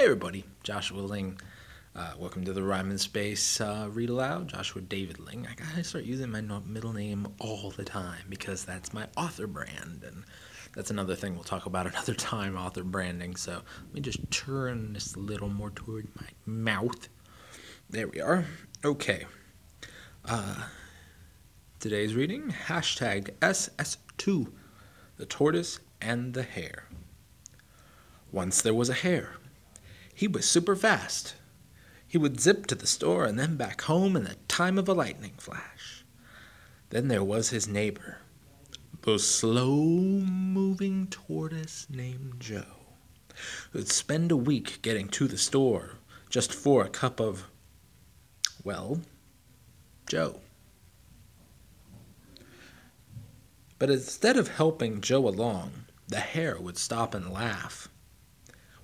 Hey everybody, Joshua Ling. Uh, welcome to the Rhyme and Space uh, Read Aloud. Joshua David Ling. I gotta start using my middle name all the time because that's my author brand, and that's another thing we'll talk about another time. Author branding. So let me just turn this a little more toward my mouth. There we are. Okay. Uh, today's reading hashtag SS2, the tortoise and the hare. Once there was a hare. He was super fast. He would zip to the store and then back home in the time of a lightning flash. Then there was his neighbor, the slow moving tortoise named Joe, who'd spend a week getting to the store just for a cup of, well, Joe. But instead of helping Joe along, the hare would stop and laugh.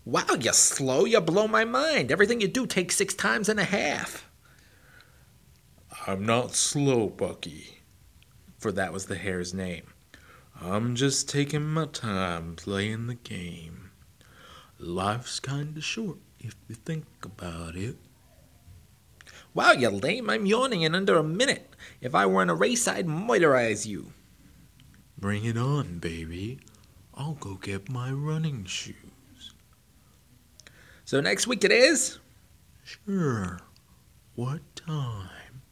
Wow, you're slow. You blow my mind. Everything you do takes six times and a half. I'm not slow, Bucky, for that was the hare's name. I'm just taking my time playing the game. Life's kinda short if you think about it. Wow, you're lame. I'm yawning in under a minute. If I were in a race, I'd motorize you. Bring it on, baby. I'll go get my running shoes. So next week it is? Sure. What time?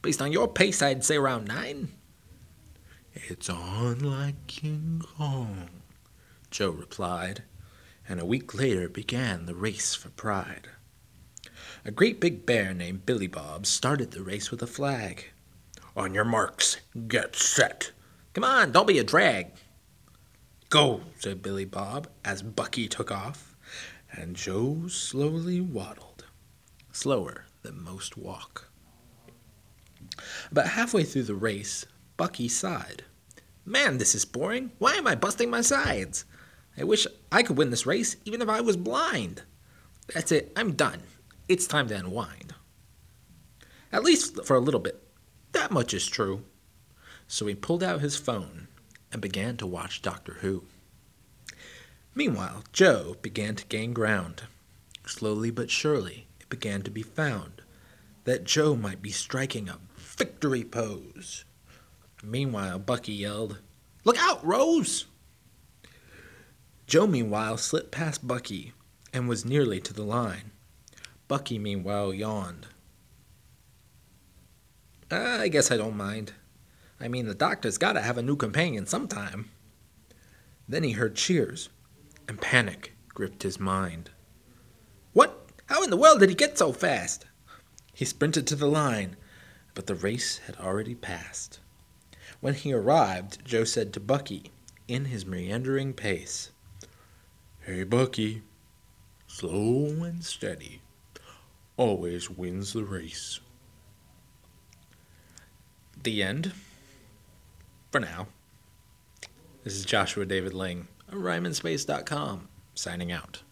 Based on your pace, I'd say around nine. It's on like King Kong, Joe replied, and a week later began the race for pride. A great big bear named Billy Bob started the race with a flag. On your marks, get set. Come on, don't be a drag. Go, said Billy Bob as Bucky took off and Joe slowly waddled, slower than most walk. About halfway through the race, Bucky sighed. Man, this is boring. Why am I busting my sides? I wish I could win this race even if I was blind. That's it, I'm done. It's time to unwind. At least for a little bit. That much is true. So he pulled out his phone and began to watch Doctor Who. Meanwhile, Joe began to gain ground. Slowly but surely, it began to be found that Joe might be striking a victory pose. Meanwhile, Bucky yelled, Look out, Rose! Joe, meanwhile, slipped past Bucky and was nearly to the line. Bucky, meanwhile, yawned. Uh, I guess I don't mind. I mean, the doctor's gotta have a new companion sometime. Then he heard cheers and panic gripped his mind. What? How in the world did he get so fast? He sprinted to the line, but the race had already passed. When he arrived, Joe said to Bucky, in his meandering pace, Hey, Bucky, slow and steady always wins the race. The end. For now. This is Joshua David Ling rhymeandspace.com, signing out.